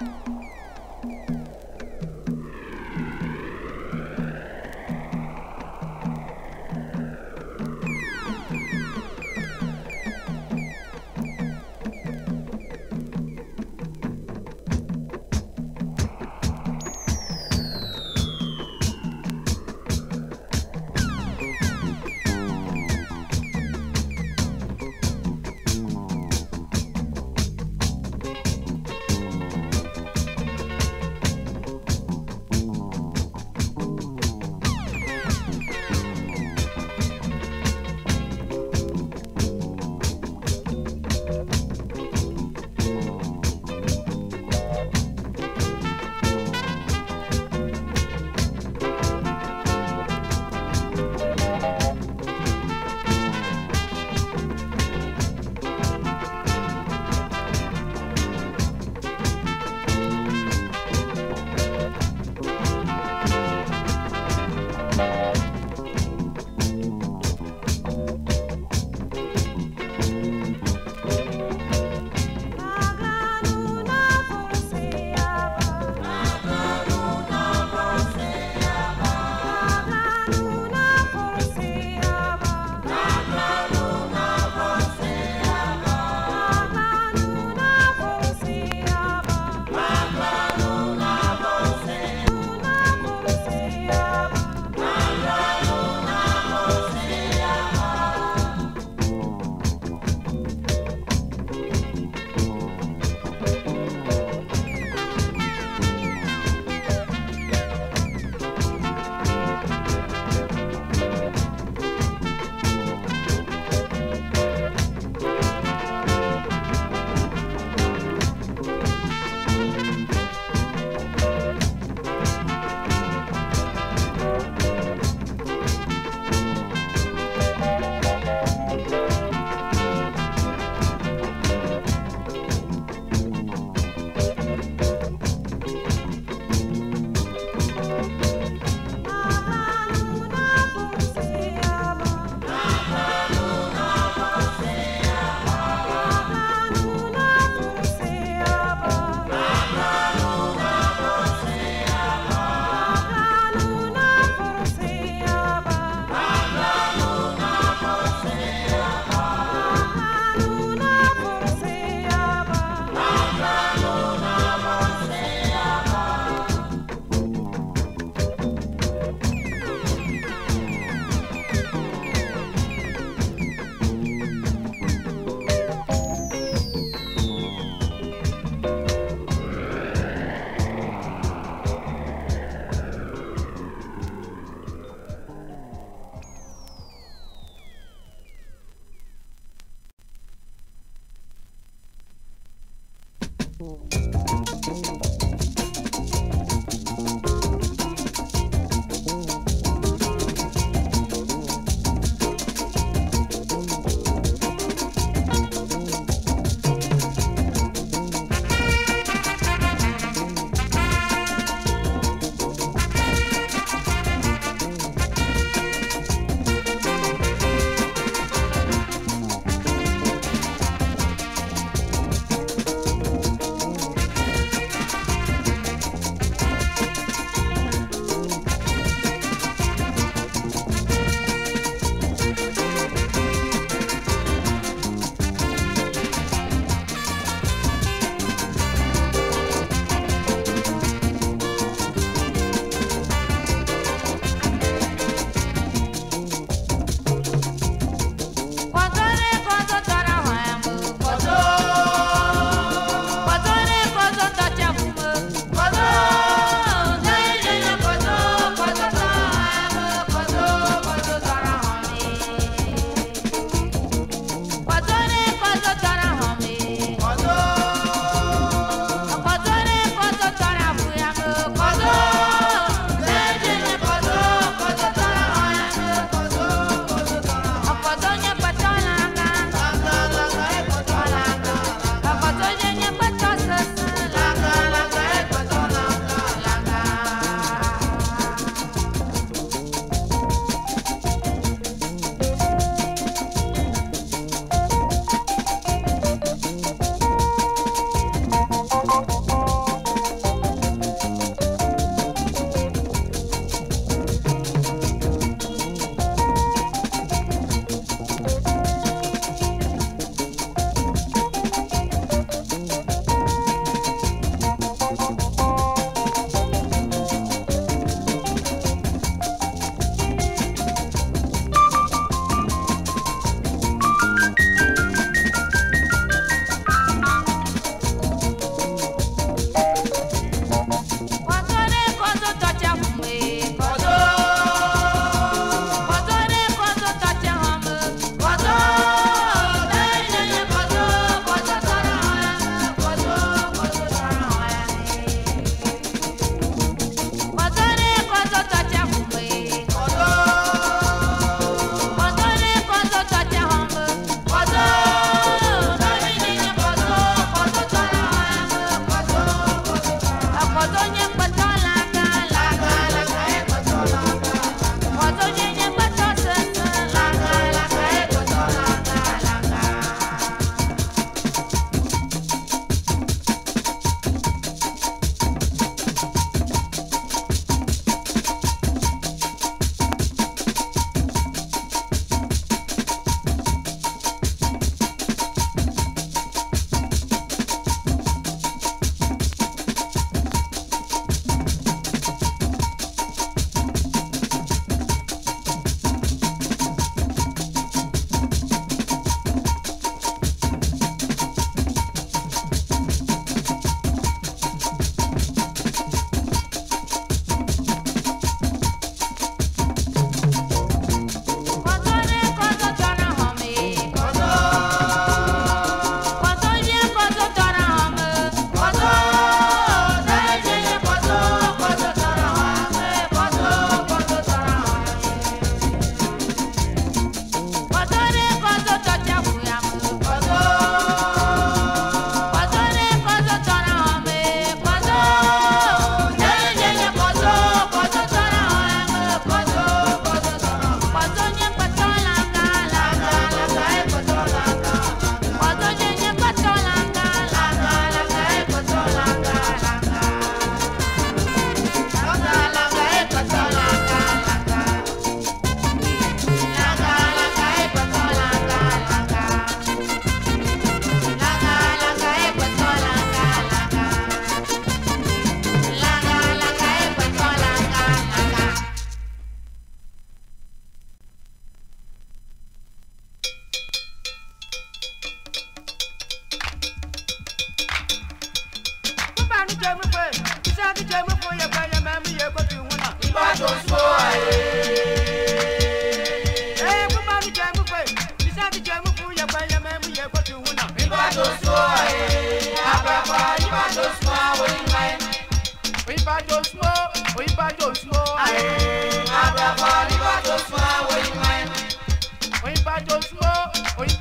thank you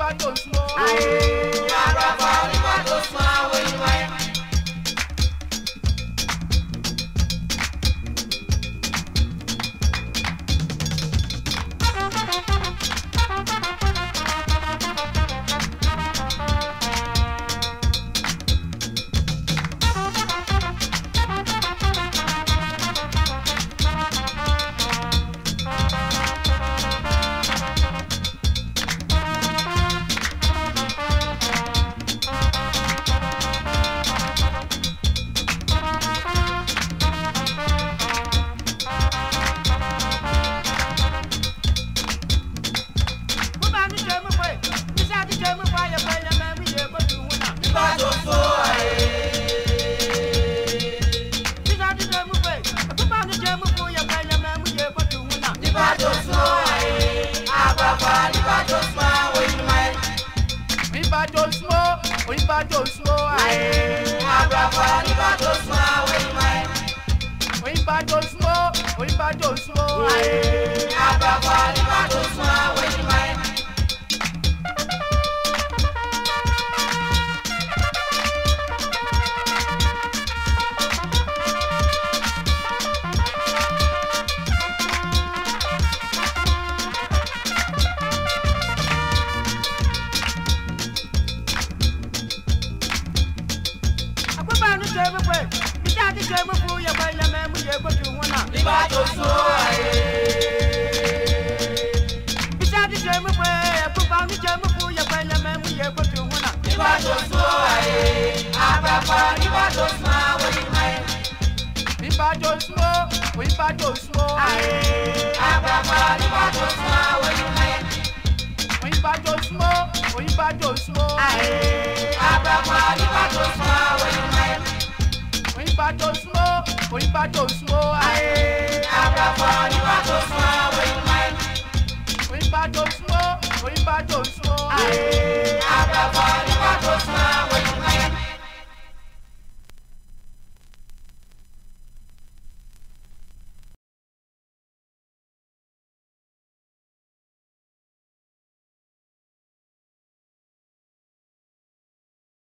Aê!